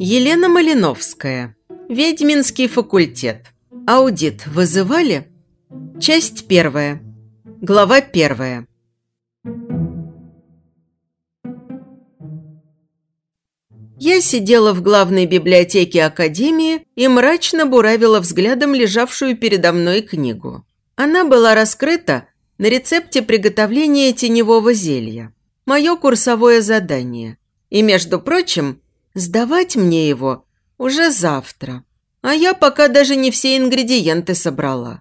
Елена Малиновская. Ведьминский факультет. Аудит вызывали? Часть первая. Глава первая. Я сидела в главной библиотеке Академии и мрачно буравила взглядом лежавшую передо мной книгу. Она была раскрыта на рецепте приготовления теневого зелья. Мое курсовое задание. И, между прочим, сдавать мне его уже завтра. А я пока даже не все ингредиенты собрала.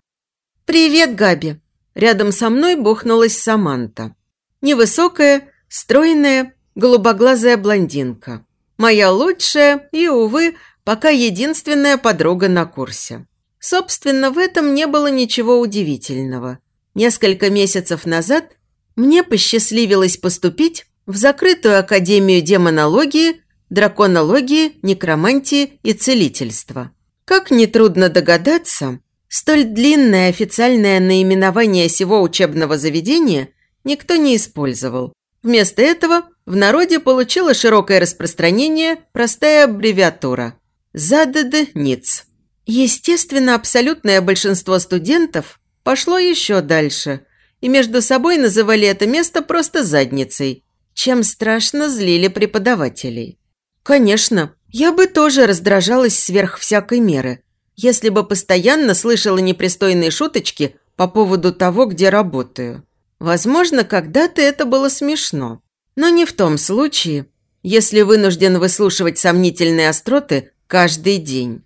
«Привет, Габи!» Рядом со мной бухнулась Саманта. Невысокая, стройная, голубоглазая блондинка. Моя лучшая и, увы, пока единственная подруга на курсе. Собственно, в этом не было ничего удивительного. Несколько месяцев назад мне посчастливилось поступить в закрытую Академию демонологии, драконологии, некромантии и целительства. Как нетрудно догадаться, столь длинное официальное наименование сего учебного заведения никто не использовал. Вместо этого в народе получила широкое распространение простая аббревиатура – ЗАДД-НИЦ. Естественно, абсолютное большинство студентов пошло еще дальше и между собой называли это место просто задницей, чем страшно злили преподавателей. Конечно, я бы тоже раздражалась сверх всякой меры, если бы постоянно слышала непристойные шуточки по поводу того, где работаю. Возможно, когда-то это было смешно. Но не в том случае, если вынужден выслушивать сомнительные остроты каждый день.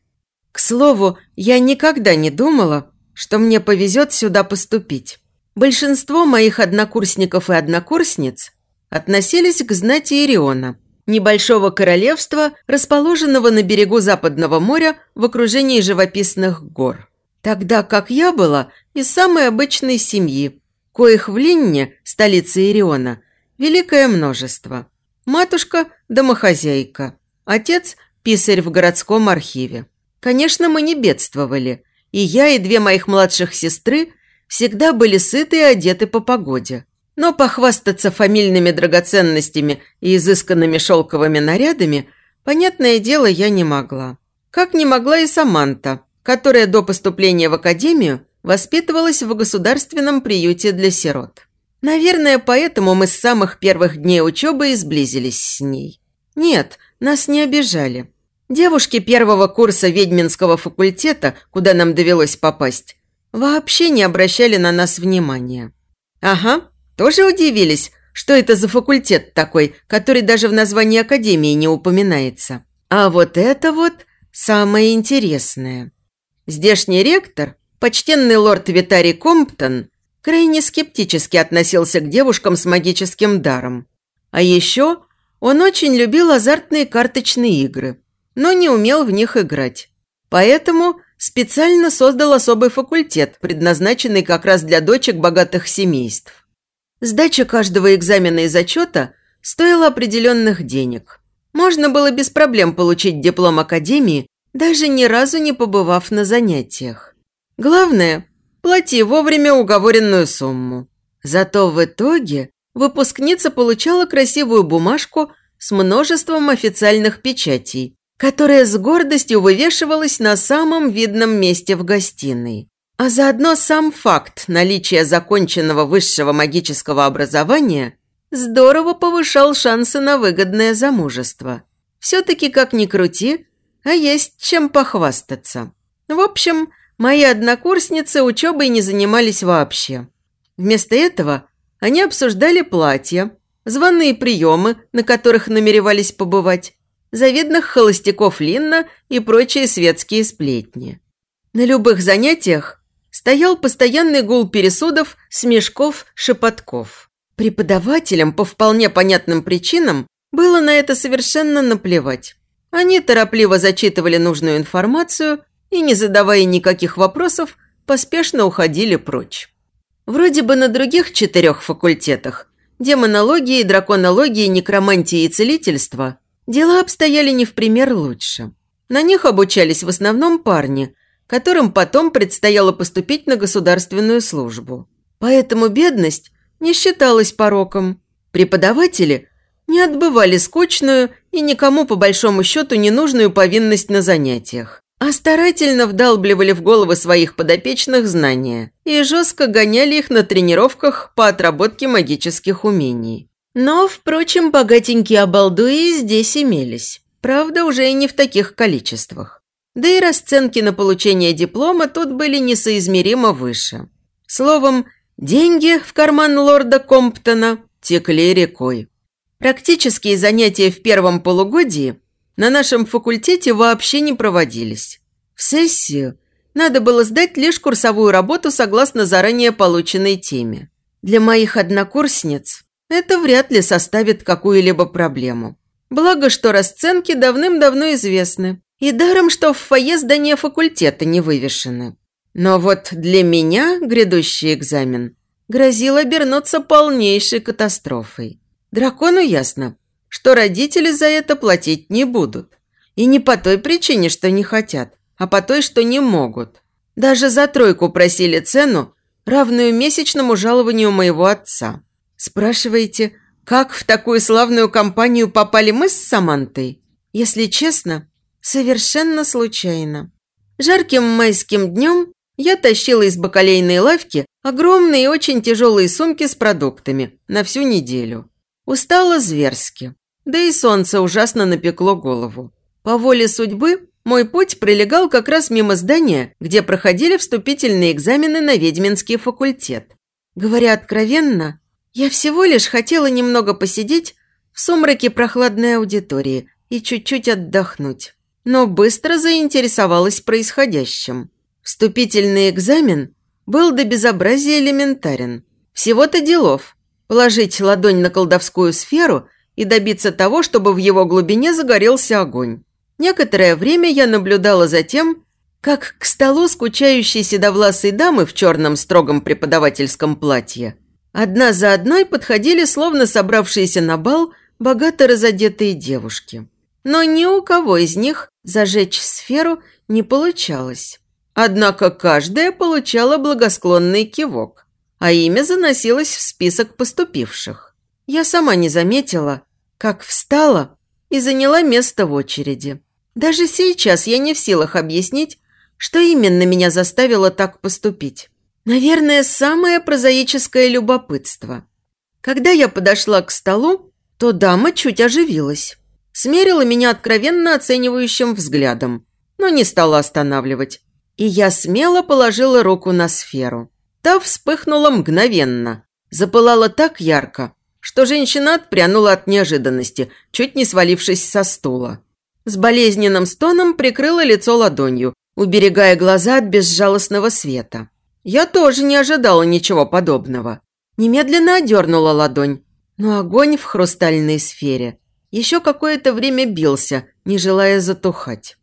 К слову, я никогда не думала, что мне повезет сюда поступить. Большинство моих однокурсников и однокурсниц относились к знати Ириона, небольшого королевства, расположенного на берегу Западного моря в окружении живописных гор. Тогда как я была из самой обычной семьи, коих в Линне, столице Ириона, великое множество. Матушка – домохозяйка, отец – писарь в городском архиве. Конечно, мы не бедствовали, и я, и две моих младших сестры всегда были сыты и одеты по погоде. Но похвастаться фамильными драгоценностями и изысканными шелковыми нарядами, понятное дело, я не могла. Как не могла и Саманта, которая до поступления в академию воспитывалась в государственном приюте для сирот. Наверное, поэтому мы с самых первых дней учебы и сблизились с ней. Нет, нас не обижали. Девушки первого курса ведьминского факультета, куда нам довелось попасть, вообще не обращали на нас внимания. Ага, тоже удивились, что это за факультет такой, который даже в названии академии не упоминается. А вот это вот самое интересное. Здешний ректор, почтенный лорд Витарий Комптон, крайне скептически относился к девушкам с магическим даром. А еще он очень любил азартные карточные игры, но не умел в них играть. Поэтому специально создал особый факультет, предназначенный как раз для дочек богатых семейств. Сдача каждого экзамена и зачета стоила определенных денег. Можно было без проблем получить диплом академии, даже ни разу не побывав на занятиях. Главное плати вовремя уговоренную сумму. Зато в итоге выпускница получала красивую бумажку с множеством официальных печатей, которая с гордостью вывешивалась на самом видном месте в гостиной. А заодно сам факт наличия законченного высшего магического образования здорово повышал шансы на выгодное замужество. Все-таки, как ни крути, а есть чем похвастаться. В общем, Мои однокурсницы учебой не занимались вообще. Вместо этого они обсуждали платья, званые приемы, на которых намеревались побывать, завидных холостяков Линна и прочие светские сплетни. На любых занятиях стоял постоянный гул пересудов, смешков, шепотков. Преподавателям по вполне понятным причинам было на это совершенно наплевать. Они торопливо зачитывали нужную информацию и, не задавая никаких вопросов, поспешно уходили прочь. Вроде бы на других четырех факультетах – демонологии, драконологии, некромантии и целительства – дела обстояли не в пример лучше. На них обучались в основном парни, которым потом предстояло поступить на государственную службу. Поэтому бедность не считалась пороком. Преподаватели не отбывали скучную и никому по большому счету ненужную повинность на занятиях, а старательно вдалбливали в головы своих подопечных знания и жестко гоняли их на тренировках по отработке магических умений. Но, впрочем, богатенькие обалдуи здесь имелись. Правда, уже и не в таких количествах. Да и расценки на получение диплома тут были несоизмеримо выше. Словом, деньги в карман лорда Комптона текли рекой. Практические занятия в первом полугодии на нашем факультете вообще не проводились. В сессию надо было сдать лишь курсовую работу согласно заранее полученной теме. Для моих однокурсниц это вряд ли составит какую-либо проблему. Благо, что расценки давным-давно известны. И даром, что в фойе здания факультета не вывешены. Но вот для меня грядущий экзамен грозил обернуться полнейшей катастрофой. Дракону ясно, что родители за это платить не будут. И не по той причине, что не хотят, а по той, что не могут. Даже за тройку просили цену, равную месячному жалованию моего отца. Спрашиваете, как в такую славную компанию попали мы с Самантой? Если честно, совершенно случайно. Жарким майским днем я тащила из бакалейной лавки огромные и очень тяжелые сумки с продуктами на всю неделю. Устала зверски. Да и солнце ужасно напекло голову. По воле судьбы мой путь пролегал как раз мимо здания, где проходили вступительные экзамены на ведьминский факультет. Говоря откровенно, я всего лишь хотела немного посидеть в сумраке прохладной аудитории и чуть-чуть отдохнуть. Но быстро заинтересовалась происходящим. Вступительный экзамен был до безобразия элементарен. Всего-то делов – положить ладонь на колдовскую сферу и добиться того, чтобы в его глубине загорелся огонь. Некоторое время я наблюдала за тем, как к столу скучающей седовласой дамы в черном строгом преподавательском платье одна за одной подходили, словно собравшиеся на бал, богато разодетые девушки. Но ни у кого из них зажечь сферу не получалось. Однако каждая получала благосклонный кивок а имя заносилось в список поступивших. Я сама не заметила, как встала и заняла место в очереди. Даже сейчас я не в силах объяснить, что именно меня заставило так поступить. Наверное, самое прозаическое любопытство. Когда я подошла к столу, то дама чуть оживилась. Смерила меня откровенно оценивающим взглядом, но не стала останавливать. И я смело положила руку на сферу. Та вспыхнула мгновенно, запылала так ярко, что женщина отпрянула от неожиданности, чуть не свалившись со стула. С болезненным стоном прикрыла лицо ладонью, уберегая глаза от безжалостного света. Я тоже не ожидала ничего подобного. Немедленно одернула ладонь, но огонь в хрустальной сфере еще какое-то время бился, не желая затухать.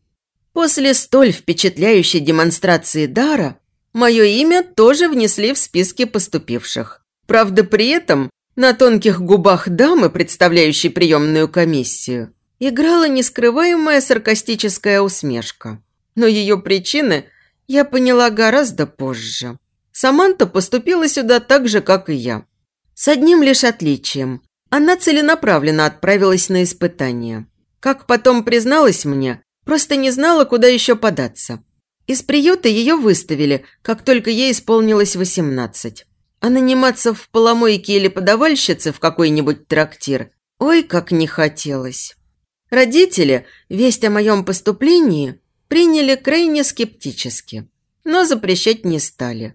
После столь впечатляющей демонстрации дара Мое имя тоже внесли в списки поступивших. Правда, при этом на тонких губах дамы, представляющей приемную комиссию, играла нескрываемая саркастическая усмешка. Но ее причины я поняла гораздо позже. Саманта поступила сюда так же, как и я. С одним лишь отличием. Она целенаправленно отправилась на испытание. Как потом призналась мне, просто не знала, куда еще податься. Из приюта ее выставили, как только ей исполнилось восемнадцать. А наниматься в поломойке или подавальщице в какой-нибудь трактир ой, как не хотелось. Родители весть о моем поступлении приняли крайне скептически, но запрещать не стали.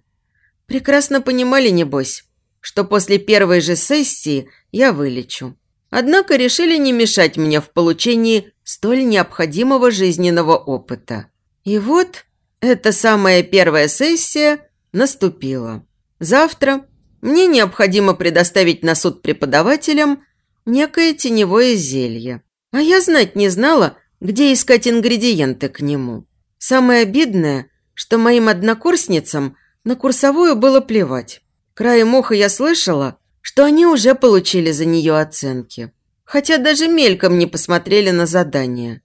Прекрасно понимали, небось, что после первой же сессии я вылечу. Однако решили не мешать мне в получении столь необходимого жизненного опыта. И вот эта самая первая сессия наступила. Завтра мне необходимо предоставить на суд преподавателям некое теневое зелье. А я знать не знала, где искать ингредиенты к нему. Самое обидное, что моим однокурсницам на курсовую было плевать. Краем уха я слышала, что они уже получили за нее оценки. Хотя даже мельком не посмотрели на задание.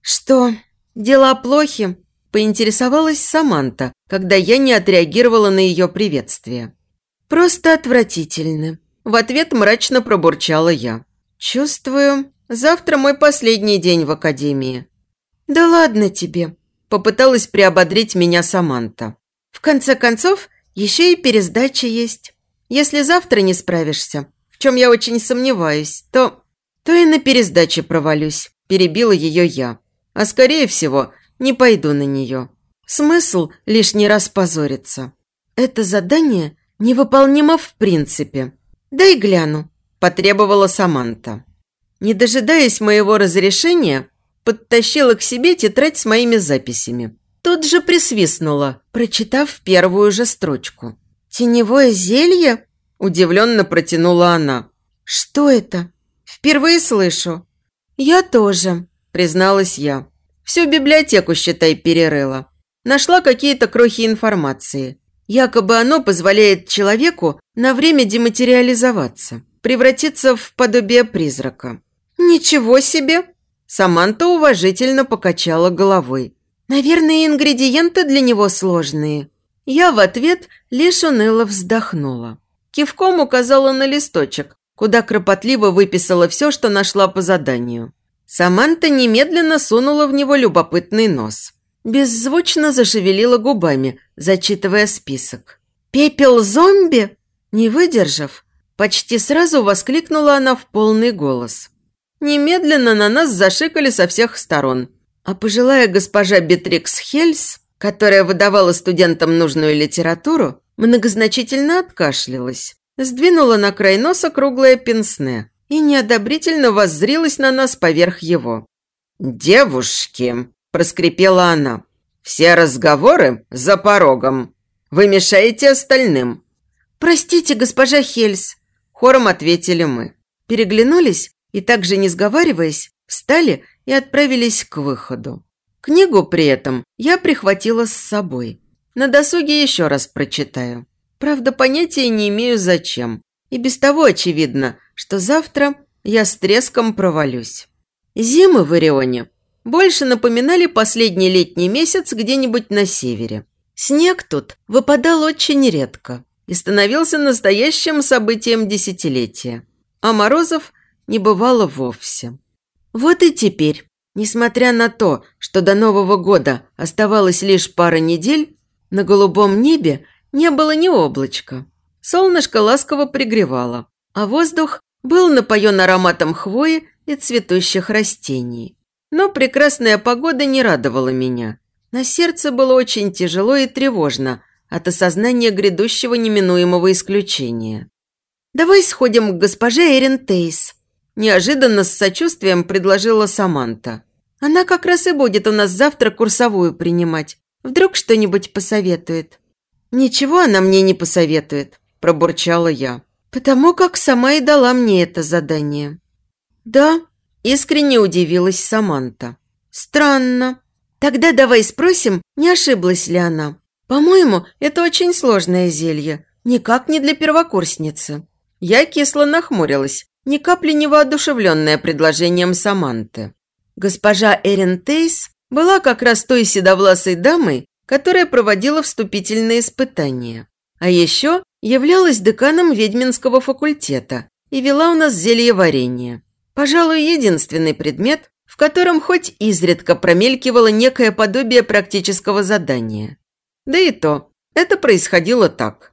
«Что, дела плохи?» Поинтересовалась Саманта, когда я не отреагировала на ее приветствие. «Просто отвратительны», – в ответ мрачно пробурчала я. «Чувствую, завтра мой последний день в академии». «Да ладно тебе», – попыталась приободрить меня Саманта. «В конце концов, еще и пересдача есть. Если завтра не справишься, в чем я очень сомневаюсь, то... то и на пересдаче провалюсь», – перебила ее я. «А скорее всего, не пойду на нее. Смысл лишний раз позориться. Это задание невыполнимо в принципе. Дай гляну, потребовала Саманта. Не дожидаясь моего разрешения, подтащила к себе тетрадь с моими записями. Тут же присвистнула, прочитав первую же строчку. «Теневое зелье?» – удивленно протянула она. «Что это? Впервые слышу». «Я тоже», – призналась я. Всю библиотеку, считай, перерыла. Нашла какие-то крохи информации. Якобы оно позволяет человеку на время дематериализоваться, превратиться в подобие призрака. «Ничего себе!» Саманта уважительно покачала головой. «Наверное, ингредиенты для него сложные». Я в ответ лишь уныло вздохнула. Кивком указала на листочек, куда кропотливо выписала все, что нашла по заданию. Саманта немедленно сунула в него любопытный нос. Беззвучно зашевелила губами, зачитывая список. «Пепел зомби?» Не выдержав, почти сразу воскликнула она в полный голос. Немедленно на нас зашикали со всех сторон. А пожилая госпожа Бетрикс Хельс, которая выдавала студентам нужную литературу, многозначительно откашлялась. Сдвинула на край носа круглое пенсне и неодобрительно воззрилась на нас поверх его. «Девушки!» – проскрипела она. «Все разговоры за порогом. Вы мешаете остальным». «Простите, госпожа Хельс», – хором ответили мы. Переглянулись и, также не сговариваясь, встали и отправились к выходу. Книгу при этом я прихватила с собой. На досуге еще раз прочитаю. Правда, понятия не имею зачем. И без того очевидно, что завтра я с треском провалюсь. Зимы в Орионе больше напоминали последний летний месяц где-нибудь на севере. Снег тут выпадал очень редко и становился настоящим событием десятилетия, а морозов не бывало вовсе. Вот и теперь, несмотря на то, что до Нового года оставалось лишь пара недель, на голубом небе не было ни облачка. Солнышко ласково пригревало, а воздух был напоен ароматом хвои и цветущих растений. Но прекрасная погода не радовала меня. На сердце было очень тяжело и тревожно от осознания грядущего неминуемого исключения. «Давай сходим к госпоже Эрин Тейс», – неожиданно с сочувствием предложила Саманта. «Она как раз и будет у нас завтра курсовую принимать. Вдруг что-нибудь посоветует». «Ничего она мне не посоветует», – пробурчала я потому как сама и дала мне это задание». «Да», – искренне удивилась Саманта. «Странно. Тогда давай спросим, не ошиблась ли она. По-моему, это очень сложное зелье, никак не для первокурсницы». Я кисло нахмурилась, ни капли не воодушевленная предложением Саманты. Госпожа Эрин Тейс была как раз той седовласой дамой, которая проводила вступительные испытания. А еще являлась деканом ведьминского факультета и вела у нас зелье варенье. Пожалуй, единственный предмет, в котором хоть изредка промелькивало некое подобие практического задания. Да и то, это происходило так.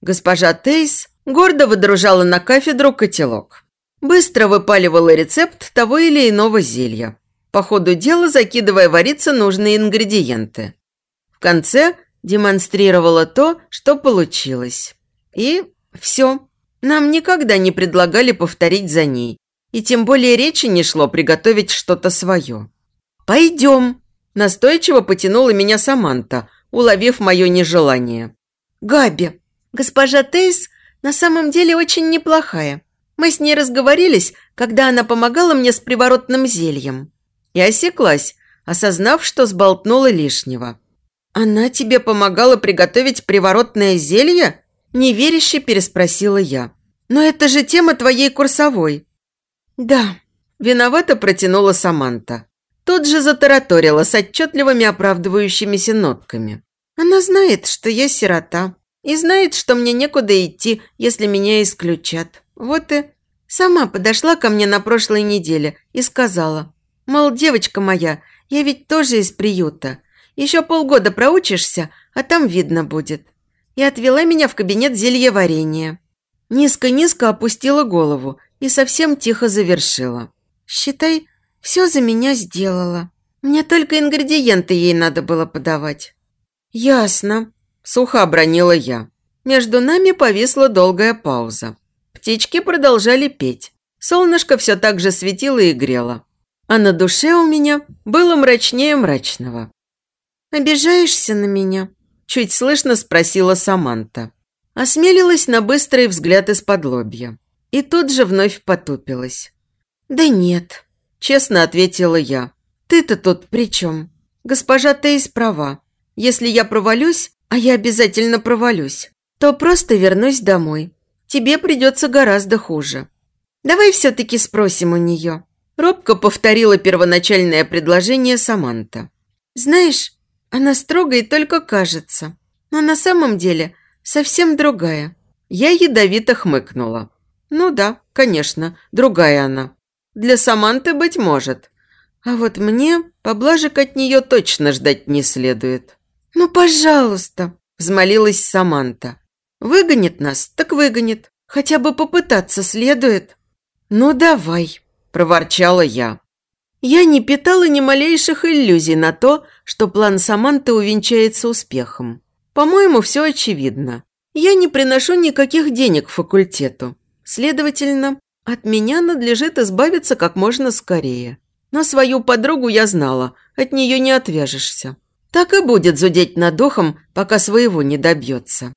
Госпожа Тейс гордо выдружала на кафедру котелок. Быстро выпаливала рецепт того или иного зелья. По ходу дела закидывая вариться нужные ингредиенты. В конце демонстрировала то, что получилось. И все. Нам никогда не предлагали повторить за ней. И тем более речи не шло приготовить что-то свое. «Пойдем!» – настойчиво потянула меня Саманта, уловив мое нежелание. «Габи, госпожа Тейс на самом деле очень неплохая. Мы с ней разговорились, когда она помогала мне с приворотным зельем». И осеклась, осознав, что сболтнула лишнего. «Она тебе помогала приготовить приворотное зелье?» Неверяще переспросила я. «Но это же тема твоей курсовой». «Да», – виновато протянула Саманта. тут же затараторила с отчетливыми оправдывающимися нотками. Она знает, что я сирота, и знает, что мне некуда идти, если меня исключат. Вот и сама подошла ко мне на прошлой неделе и сказала, мол, девочка моя, я ведь тоже из приюта. Еще полгода проучишься, а там видно будет. И отвела меня в кабинет зелья варенья. Низко-низко опустила голову и совсем тихо завершила. «Считай, все за меня сделала. Мне только ингредиенты ей надо было подавать». «Ясно», – сухо обронила я. Между нами повисла долгая пауза. Птички продолжали петь. Солнышко все так же светило и грело. А на душе у меня было мрачнее мрачного. «Обижаешься на меня?» – чуть слышно спросила Саманта. Осмелилась на быстрый взгляд из-под лобья. И тут же вновь потупилась. «Да нет», – честно ответила я. «Ты-то тут при чем? Госпожа Тейс права. Если я провалюсь, а я обязательно провалюсь, то просто вернусь домой. Тебе придется гораздо хуже. Давай все-таки спросим у нее». Робко повторила первоначальное предложение Саманта. «Знаешь, она строгой только кажется, но на самом деле – совсем другая». Я ядовито хмыкнула. «Ну да, конечно, другая она. Для Саманты, быть может. А вот мне поблажек от нее точно ждать не следует». «Ну, пожалуйста», – взмолилась Саманта. «Выгонит нас, так выгонит. Хотя бы попытаться следует». «Ну, давай», – проворчала я. Я не питала ни малейших иллюзий на то, что план Саманты увенчается успехом. По-моему, все очевидно. Я не приношу никаких денег факультету. Следовательно, от меня надлежит избавиться как можно скорее. Но свою подругу я знала, от нее не отвяжешься. Так и будет зудеть над духом, пока своего не добьется.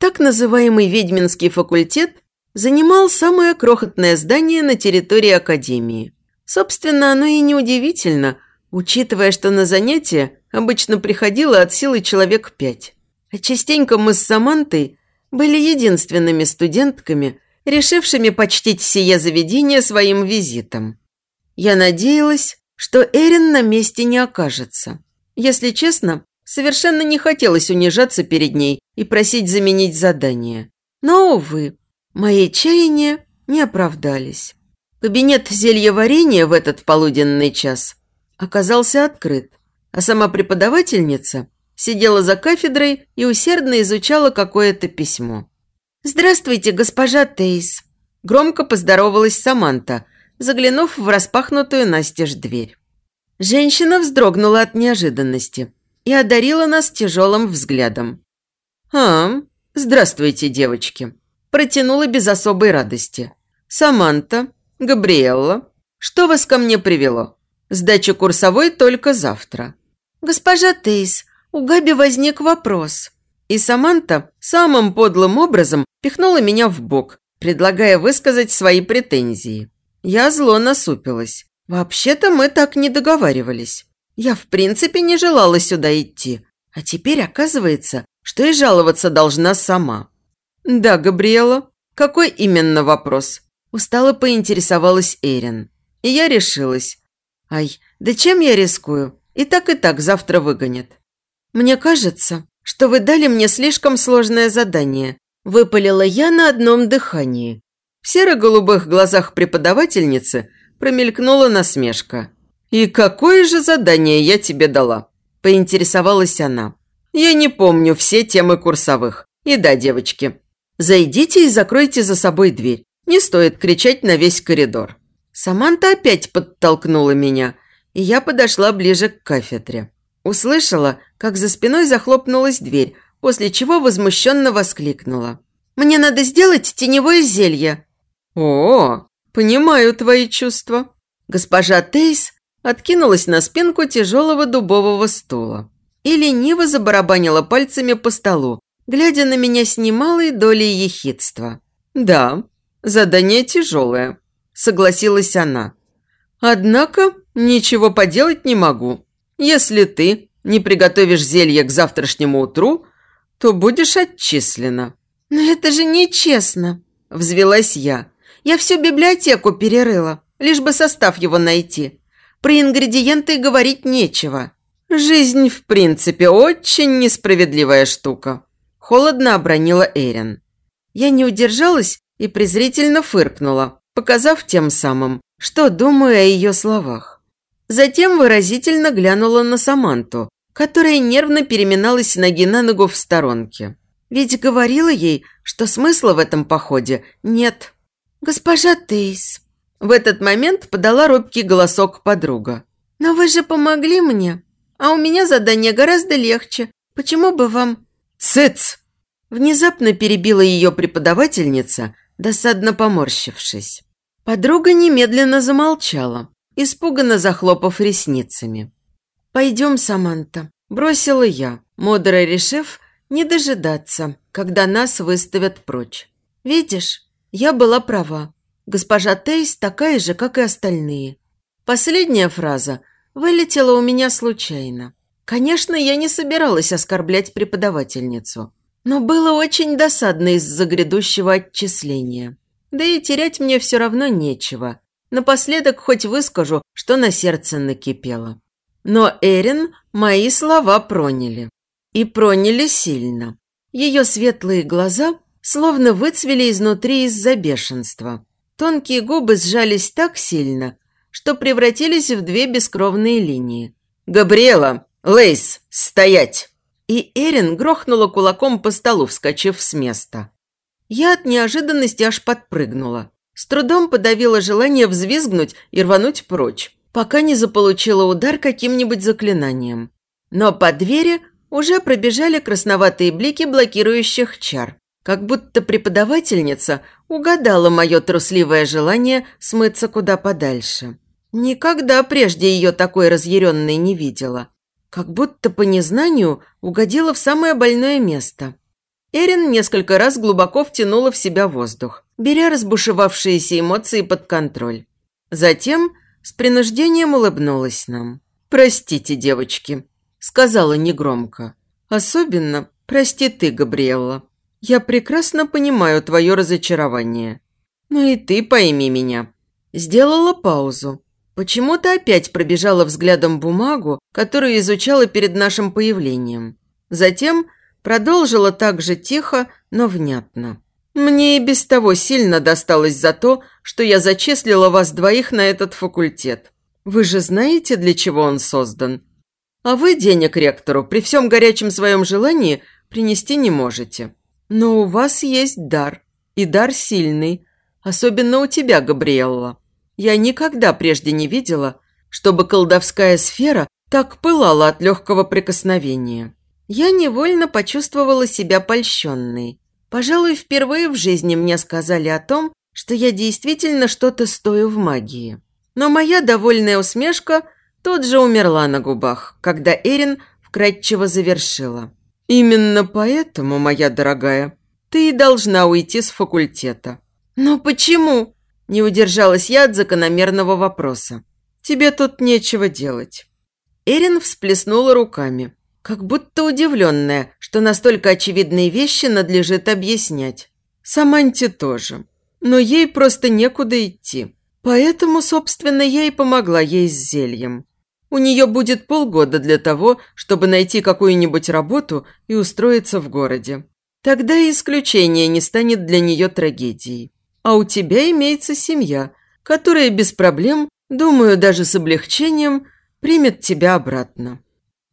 Так называемый ведьминский факультет занимал самое крохотное здание на территории академии. Собственно, оно и неудивительно, учитывая, что на занятия обычно приходило от силы человек пять. А частенько мы с Самантой были единственными студентками, решившими почтить сие заведение своим визитом. Я надеялась, что Эрин на месте не окажется. Если честно, совершенно не хотелось унижаться перед ней и просить заменить задание. Но, увы, мои чаяния не оправдались. Кабинет зельеварения в этот полуденный час оказался открыт, а сама преподавательница – сидела за кафедрой и усердно изучала какое-то письмо. «Здравствуйте, госпожа Тейс!» Громко поздоровалась Саманта, заглянув в распахнутую настежь дверь. Женщина вздрогнула от неожиданности и одарила нас тяжелым взглядом. «А, здравствуйте, девочки!» Протянула без особой радости. «Саманта, Габриэлла, что вас ко мне привело? Сдача курсовой только завтра». «Госпожа Тейс, у Габи возник вопрос. И Саманта самым подлым образом пихнула меня в бок, предлагая высказать свои претензии. Я зло насупилась. Вообще-то мы так не договаривались. Я в принципе не желала сюда идти. А теперь оказывается, что и жаловаться должна сама. «Да, Габриэла, какой именно вопрос?» Устало поинтересовалась Эрин. И я решилась. «Ай, да чем я рискую? И так и так завтра выгонят. «Мне кажется, что вы дали мне слишком сложное задание», – выпалила я на одном дыхании. В серо-голубых глазах преподавательницы промелькнула насмешка. «И какое же задание я тебе дала?» – поинтересовалась она. «Я не помню все темы курсовых. И да, девочки, зайдите и закройте за собой дверь. Не стоит кричать на весь коридор». Саманта опять подтолкнула меня, и я подошла ближе к кафедре. Услышала, как за спиной захлопнулась дверь, после чего возмущенно воскликнула. «Мне надо сделать теневое зелье!» «О, понимаю твои чувства!» Госпожа Тейс откинулась на спинку тяжелого дубового стула и лениво забарабанила пальцами по столу, глядя на меня с немалой долей ехидства. «Да, задание тяжелое», – согласилась она. «Однако ничего поделать не могу. Если ты не приготовишь зелье к завтрашнему утру, то будешь отчислена». «Но это же нечестно», – взвелась я. «Я всю библиотеку перерыла, лишь бы состав его найти. Про ингредиенты говорить нечего. Жизнь, в принципе, очень несправедливая штука. Холодно обронила Эрин. Я не удержалась и презрительно фыркнула, показав тем самым, что думаю о ее словах. Затем выразительно глянула на Саманту, которая нервно переминалась ноги на ногу в сторонке. Ведь говорила ей, что смысла в этом походе нет. «Госпожа Тейс», в этот момент подала робкий голосок подруга. «Но вы же помогли мне, а у меня задание гораздо легче. Почему бы вам...» «Цыц!» Внезапно перебила ее преподавательница, досадно поморщившись. Подруга немедленно замолчала, испуганно захлопав ресницами. «Пойдем, Саманта», – бросила я, мудро решив не дожидаться, когда нас выставят прочь. «Видишь, я была права. Госпожа Тейс такая же, как и остальные. Последняя фраза вылетела у меня случайно. Конечно, я не собиралась оскорблять преподавательницу, но было очень досадно из-за грядущего отчисления. Да и терять мне все равно нечего. Напоследок хоть выскажу, что на сердце накипело. Но Эрин мои слова проняли. И проняли сильно. Ее светлые глаза словно выцвели изнутри из-за бешенства. Тонкие губы сжались так сильно, что превратились в две бескровные линии. «Габриэла! Лейс! Стоять!» И Эрин грохнула кулаком по столу, вскочив с места. Я от неожиданности аж подпрыгнула. С трудом подавила желание взвизгнуть и рвануть прочь, пока не заполучила удар каким-нибудь заклинанием. Но по двери уже пробежали красноватые блики блокирующих чар как будто преподавательница угадала мое трусливое желание смыться куда подальше. Никогда прежде ее такой разъяренной не видела. Как будто по незнанию угодила в самое больное место. Эрин несколько раз глубоко втянула в себя воздух, беря разбушевавшиеся эмоции под контроль. Затем с принуждением улыбнулась нам. «Простите, девочки», – сказала негромко. «Особенно прости ты, Габриэлла. Я прекрасно понимаю твое разочарование. Ну и ты пойми меня. Сделала паузу. Почему-то опять пробежала взглядом бумагу, которую изучала перед нашим появлением. Затем продолжила так же тихо, но внятно. Мне и без того сильно досталось за то, что я зачислила вас двоих на этот факультет. Вы же знаете, для чего он создан? А вы денег ректору при всем горячем своем желании принести не можете. Но у вас есть дар. И дар сильный. Особенно у тебя, Габриэлла. Я никогда прежде не видела, чтобы колдовская сфера так пылала от легкого прикосновения. Я невольно почувствовала себя польщенной. Пожалуй, впервые в жизни мне сказали о том, что я действительно что-то стою в магии. Но моя довольная усмешка тут же умерла на губах, когда Эрин вкратчиво завершила. «Именно поэтому, моя дорогая, ты и должна уйти с факультета». «Но почему?» – не удержалась я от закономерного вопроса. «Тебе тут нечего делать». Эрин всплеснула руками, как будто удивленная, что настолько очевидные вещи надлежит объяснять. Саманте тоже. Но ей просто некуда идти. Поэтому, собственно, я и помогла ей с зельем. У нее будет полгода для того, чтобы найти какую-нибудь работу и устроиться в городе. Тогда исключение не станет для нее трагедией. А у тебя имеется семья, которая без проблем, думаю, даже с облегчением, примет тебя обратно.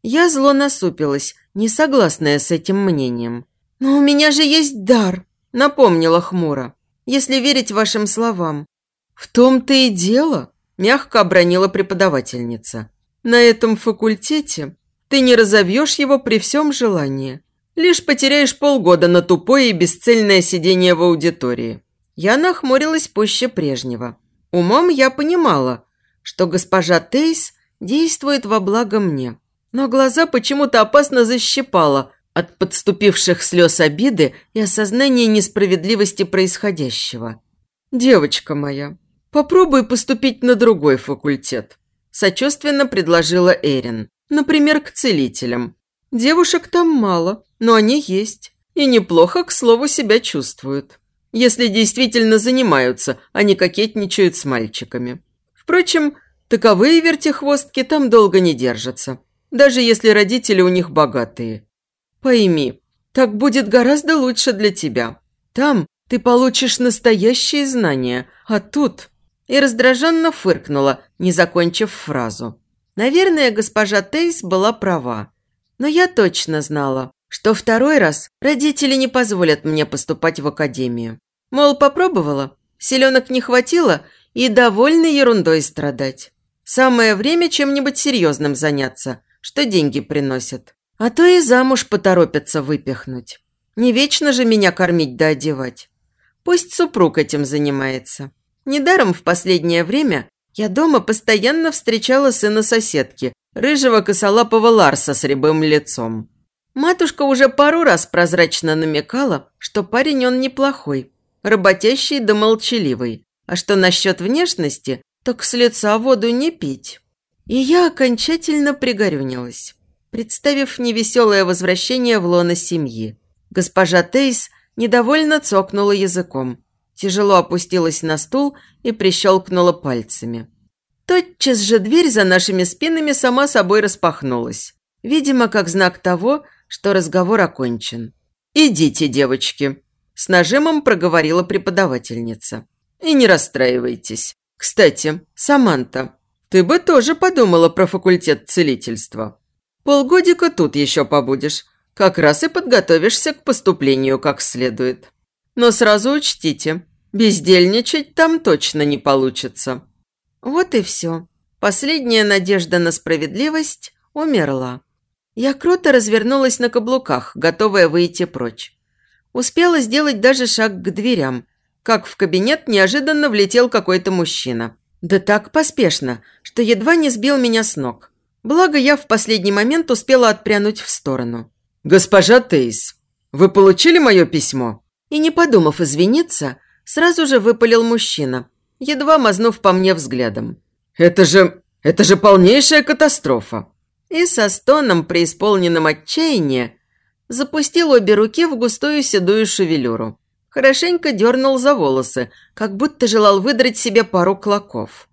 Я зло насупилась, не согласная с этим мнением. «Но у меня же есть дар», – напомнила хмуро, если верить вашим словам. «В том-то и дело», – мягко обронила преподавательница. На этом факультете ты не разовьешь его при всем желании. Лишь потеряешь полгода на тупое и бесцельное сидение в аудитории. Я нахмурилась пуще прежнего. Умом я понимала, что госпожа Тейс действует во благо мне. Но глаза почему-то опасно защипала от подступивших слез обиды и осознания несправедливости происходящего. «Девочка моя, попробуй поступить на другой факультет сочувственно предложила Эрин. Например, к целителям. Девушек там мало, но они есть. И неплохо, к слову, себя чувствуют. Если действительно занимаются, а не кокетничают с мальчиками. Впрочем, Таковые вертихвостки там долго не держатся, даже если родители у них богатые. Пойми, так будет гораздо лучше для тебя. Там ты получишь настоящие знания, а тут...» И раздраженно фыркнула, не закончив фразу. Наверное, госпожа Тейс была права. Но я точно знала, что второй раз родители не позволят мне поступать в академию. Мол, попробовала, селенок не хватило и довольно ерундой страдать. Самое время чем-нибудь серьезным заняться, что деньги приносят. А то и замуж поторопятся выпихнуть. Не вечно же меня кормить да одевать. Пусть супруг этим занимается. Недаром в последнее время я дома постоянно встречала сына соседки, рыжего косолапого Ларса с рябым лицом. Матушка уже пару раз прозрачно намекала, что парень он неплохой, работящий да молчаливый, а что насчет внешности, так с лица воду не пить. И я окончательно пригорюнилась, представив невеселое возвращение в лоно семьи. Госпожа Тейс недовольно цокнула языком, тяжело опустилась на стул и прищелкнула пальцами. Тотчас же дверь за нашими спинами сама собой распахнулась, видимо, как знак того, что разговор окончен. «Идите, девочки», – с нажимом проговорила преподавательница. «И не расстраивайтесь. Кстати, Саманта, ты бы тоже подумала про факультет целительства. Полгодика тут еще побудешь, как раз и подготовишься к поступлению как следует. Но сразу учтите, бездельничать там точно не получится». Вот и все. Последняя надежда на справедливость умерла. Я круто развернулась на каблуках, готовая выйти прочь. Успела сделать даже шаг к дверям, как в кабинет неожиданно влетел какой-то мужчина. Да так поспешно, что едва не сбил меня с ног. Благо, я в последний момент успела отпрянуть в сторону. «Госпожа Тейс, вы получили мое письмо?» И не подумав извиниться, сразу же выпалил мужчина, едва мазнув по мне взглядом. «Это же... это же полнейшая катастрофа!» и со стоном, преисполненным отчаяния, запустил обе руки в густую седую шевелюру. Хорошенько дернул за волосы, как будто желал выдрать себе пару клоков.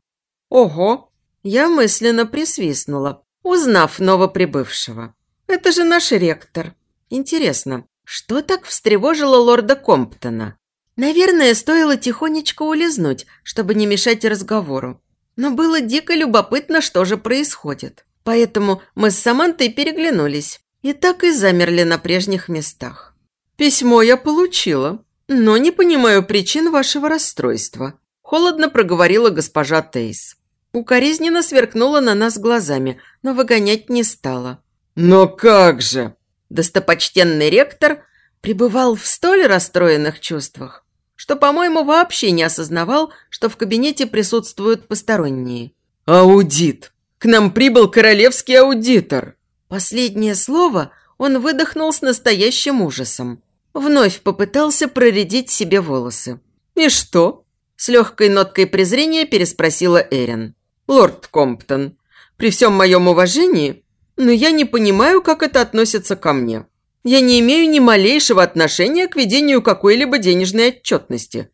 «Ого!» Я мысленно присвистнула, узнав новоприбывшего. «Это же наш ректор. Интересно, что так встревожило лорда Комптона?» Наверное, стоило тихонечко улизнуть, чтобы не мешать разговору. Но было дико любопытно, что же происходит. Поэтому мы с Самантой переглянулись и так и замерли на прежних местах. «Письмо я получила, но не понимаю причин вашего расстройства», – холодно проговорила госпожа Тейс. Укоризненно сверкнула на нас глазами, но выгонять не стала. «Но как же!» Достопочтенный ректор пребывал в столь расстроенных чувствах, что, по-моему, вообще не осознавал, что в кабинете присутствуют посторонние. «Аудит! К нам прибыл королевский аудитор». Последнее слово он выдохнул с настоящим ужасом. Вновь попытался проредить себе волосы. «И что?» – с легкой ноткой презрения переспросила Эрин. «Лорд Комптон, при всем моем уважении, но я не понимаю, как это относится ко мне. Я не имею ни малейшего отношения к ведению какой-либо денежной отчетности.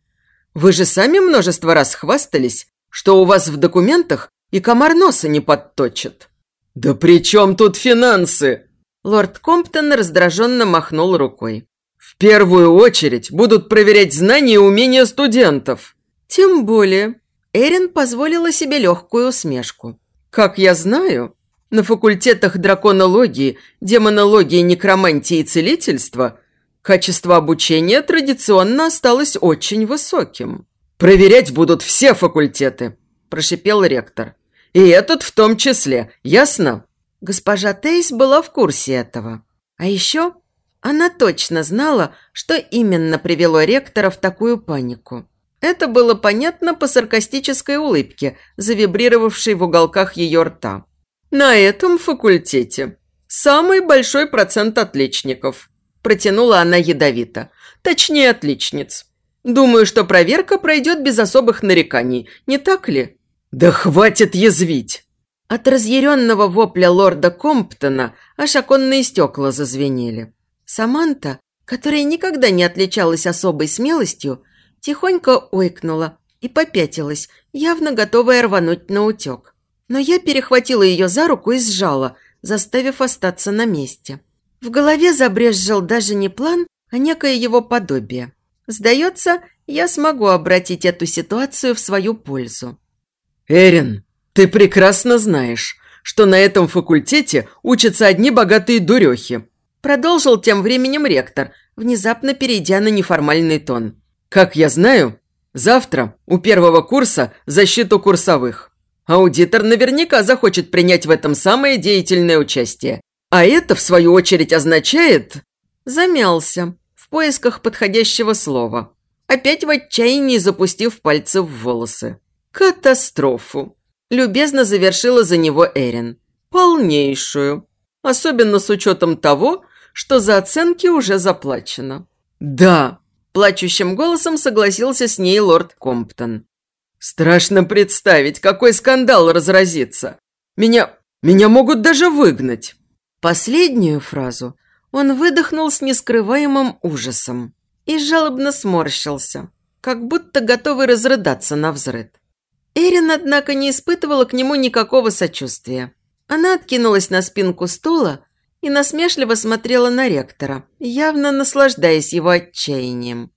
Вы же сами множество раз хвастались, что у вас в документах и комар носа не подточит». «Да при чем тут финансы?» Лорд Комптон раздраженно махнул рукой. «В первую очередь будут проверять знания и умения студентов». «Тем более». Эрин позволила себе легкую усмешку. «Как я знаю, на факультетах драконологии, демонологии, некромантии и целительства качество обучения традиционно осталось очень высоким». «Проверять будут все факультеты», – прошипел ректор. И этот в том числе, ясно?» Госпожа Тейс была в курсе этого. А еще она точно знала, что именно привело ректора в такую панику. Это было понятно по саркастической улыбке, завибрировавшей в уголках ее рта. «На этом факультете самый большой процент отличников», протянула она ядовито. «Точнее, отличниц. Думаю, что проверка пройдет без особых нареканий, не так ли?» «Да хватит язвить!» От разъяренного вопля лорда Комптона аж оконные стекла зазвенели. Саманта, которая никогда не отличалась особой смелостью, тихонько ойкнула и попятилась, явно готовая рвануть на утек. Но я перехватила ее за руку и сжала, заставив остаться на месте. В голове забрезжил даже не план, а некое его подобие. Сдается, я смогу обратить эту ситуацию в свою пользу. «Эрин, ты прекрасно знаешь, что на этом факультете учатся одни богатые дурехи», продолжил тем временем ректор, внезапно перейдя на неформальный тон. «Как я знаю, завтра у первого курса защиту курсовых. Аудитор наверняка захочет принять в этом самое деятельное участие. А это, в свою очередь, означает...» Замялся в поисках подходящего слова, опять в отчаянии запустив пальцы в волосы. «Катастрофу!» – любезно завершила за него Эрин. «Полнейшую. Особенно с учетом того, что за оценки уже заплачено». «Да!» – плачущим голосом согласился с ней лорд Комптон. «Страшно представить, какой скандал разразится. Меня... меня могут даже выгнать». Последнюю фразу он выдохнул с нескрываемым ужасом и жалобно сморщился, как будто готовый разрыдаться на взрыд. Эрин, однако, не испытывала к нему никакого сочувствия. Она откинулась на спинку стула и насмешливо смотрела на ректора, явно наслаждаясь его отчаянием.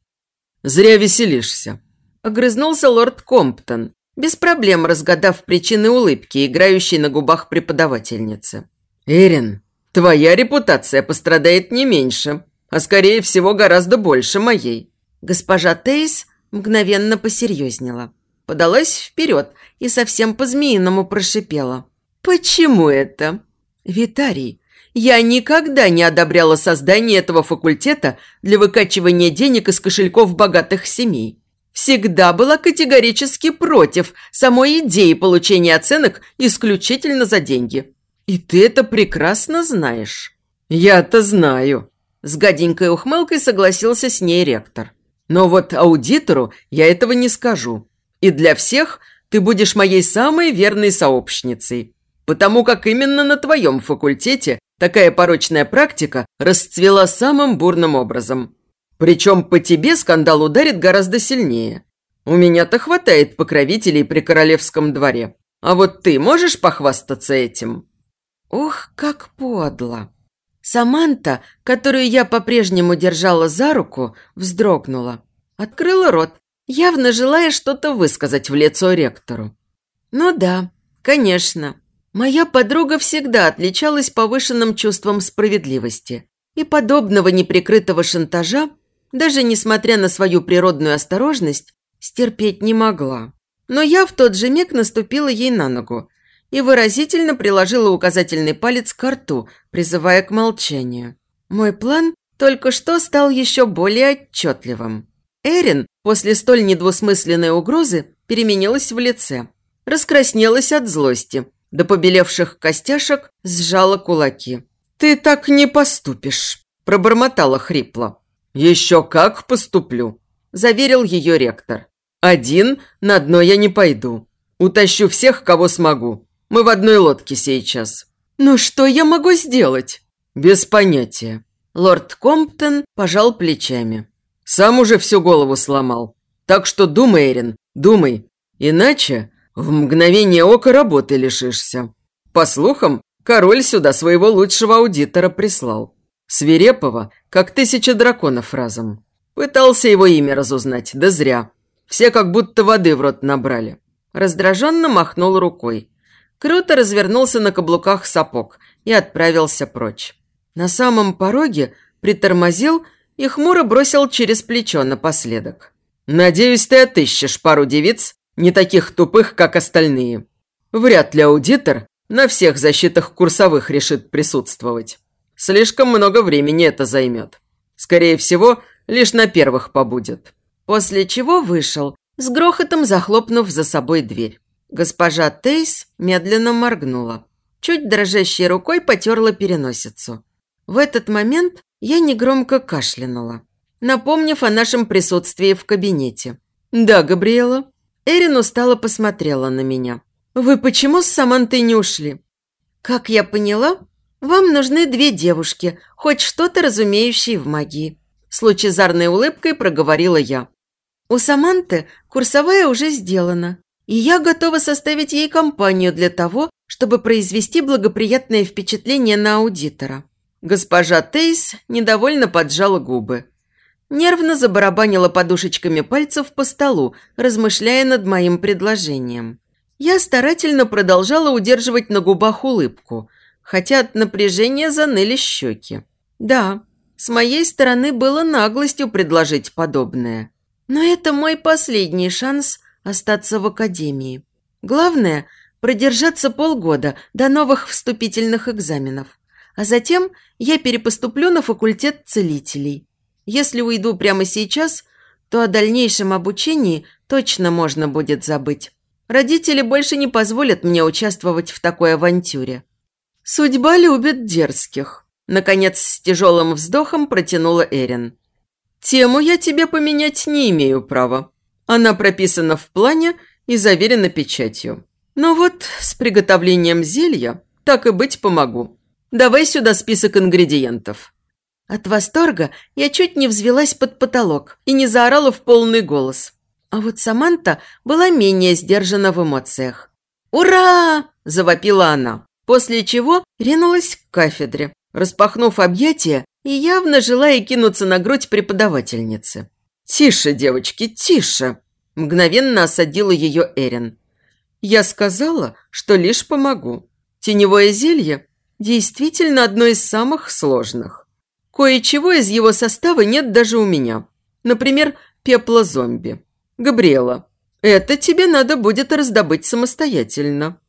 «Зря веселишься», – огрызнулся лорд Комптон, без проблем разгадав причины улыбки, играющей на губах преподавательницы. «Эрин, Твоя репутация пострадает не меньше, а скорее всего гораздо больше моей». Госпожа Тейс мгновенно посерьезнела. Подалась вперед и совсем по-змеиному прошипела. «Почему это?» «Витарий, я никогда не одобряла создание этого факультета для выкачивания денег из кошельков богатых семей. Всегда была категорически против самой идеи получения оценок исключительно за деньги. «И ты это прекрасно знаешь». «Я-то знаю», – с гаденькой ухмылкой согласился с ней ректор. «Но вот аудитору я этого не скажу. И для всех ты будешь моей самой верной сообщницей, потому как именно на твоем факультете такая порочная практика расцвела самым бурным образом. Причем по тебе скандал ударит гораздо сильнее. У меня-то хватает покровителей при королевском дворе. А вот ты можешь похвастаться этим?» Ох, как подло! Саманта, которую я по-прежнему держала за руку, вздрогнула. Открыла рот, явно желая что-то высказать в лицо ректору. Ну да, конечно. Моя подруга всегда отличалась повышенным чувством справедливости. И подобного неприкрытого шантажа, даже несмотря на свою природную осторожность, стерпеть не могла. Но я в тот же миг наступила ей на ногу и выразительно приложила указательный палец к рту, призывая к молчанию. Мой план только что стал еще более отчетливым. Эрин после столь недвусмысленной угрозы переменилась в лице. Раскраснелась от злости, до побелевших костяшек сжала кулаки. «Ты так не поступишь», – пробормотала хрипло. «Еще как поступлю», – заверил ее ректор. «Один на дно я не пойду. Утащу всех, кого смогу. Мы в одной лодке сейчас». «Ну что я могу сделать?» «Без понятия». Лорд Комптон пожал плечами. «Сам уже всю голову сломал. Так что думай, Эрин, думай. Иначе в мгновение ока работы лишишься. По слухам, король сюда своего лучшего аудитора прислал. Свирепого, как тысяча драконов разом. Пытался его имя разузнать, да зря. Все как будто воды в рот набрали. Раздраженно махнул рукой. Круто развернулся на каблуках сапог и отправился прочь. На самом пороге притормозил и хмуро бросил через плечо напоследок. «Надеюсь, ты отыщешь пару девиц, не таких тупых, как остальные. Вряд ли аудитор на всех защитах курсовых решит присутствовать. Слишком много времени это займет. Скорее всего, лишь на первых побудет». После чего вышел, с грохотом захлопнув за собой дверь. Госпожа Тейс медленно моргнула. Чуть дрожащей рукой потерла переносицу. В этот момент я негромко кашлянула, напомнив о нашем присутствии в кабинете. «Да, Габриэла». Эрин устало посмотрела на меня. «Вы почему с Самантой не ушли?» «Как я поняла, вам нужны две девушки, хоть что-то разумеющие в магии», с лучезарной улыбкой проговорила я. «У Саманты курсовая уже сделана, И я готова составить ей компанию для того, чтобы произвести благоприятное впечатление на аудитора». Госпожа Тейс недовольно поджала губы. Нервно забарабанила подушечками пальцев по столу, размышляя над моим предложением. Я старательно продолжала удерживать на губах улыбку, хотя от напряжения заныли щеки. Да, с моей стороны было наглостью предложить подобное. Но это мой последний шанс остаться в академии. Главное – продержаться полгода до новых вступительных экзаменов. А затем я перепоступлю на факультет целителей. Если уйду прямо сейчас, то о дальнейшем обучении точно можно будет забыть. Родители больше не позволят мне участвовать в такой авантюре. Судьба любит дерзких. Наконец, с тяжелым вздохом протянула Эрин. Тему я тебе поменять не имею права. Она прописана в плане и заверена печатью. Но вот с приготовлением зелья так и быть помогу. Давай сюда список ингредиентов. От восторга я чуть не взвелась под потолок и не заорала в полный голос. А вот Саманта была менее сдержана в эмоциях. «Ура!» – завопила она, после чего ринулась к кафедре, распахнув объятия и явно желая кинуться на грудь преподавательницы. «Тише, девочки, тише!» – мгновенно осадила ее Эрин. «Я сказала, что лишь помогу. Теневое зелье действительно одно из самых сложных. Кое-чего из его состава нет даже у меня. Например, пепла зомби. Габриэла, это тебе надо будет раздобыть самостоятельно».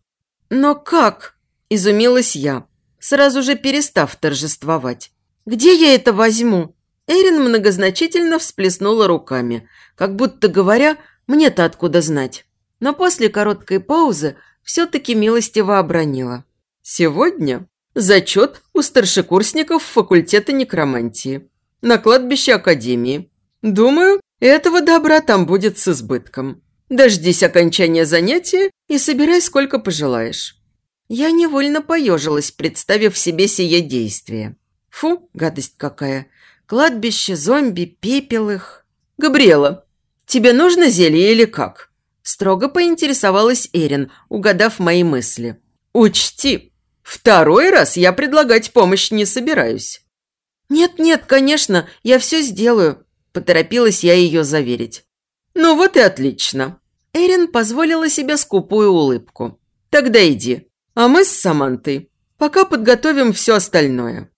«Но как?» – изумилась я, сразу же перестав торжествовать. «Где я это возьму?» Эрин многозначительно всплеснула руками, как будто говоря, мне-то откуда знать. Но после короткой паузы все-таки милостиво обронила. «Сегодня зачет у старшекурсников факультета некромантии на кладбище Академии. Думаю, этого добра там будет с избытком. Дождись окончания занятия и собирай сколько пожелаешь». Я невольно поежилась, представив себе сие действие. Фу, гадость какая. Кладбище, зомби, пепел их. «Габриэла, тебе нужно зелье или как?» Строго поинтересовалась Эрин, угадав мои мысли. «Учти, второй раз я предлагать помощь не собираюсь». «Нет-нет, конечно, я все сделаю», – поторопилась я ее заверить. «Ну вот и отлично». Эрин позволила себе скупую улыбку. «Тогда иди, а мы с Самантой пока подготовим все остальное».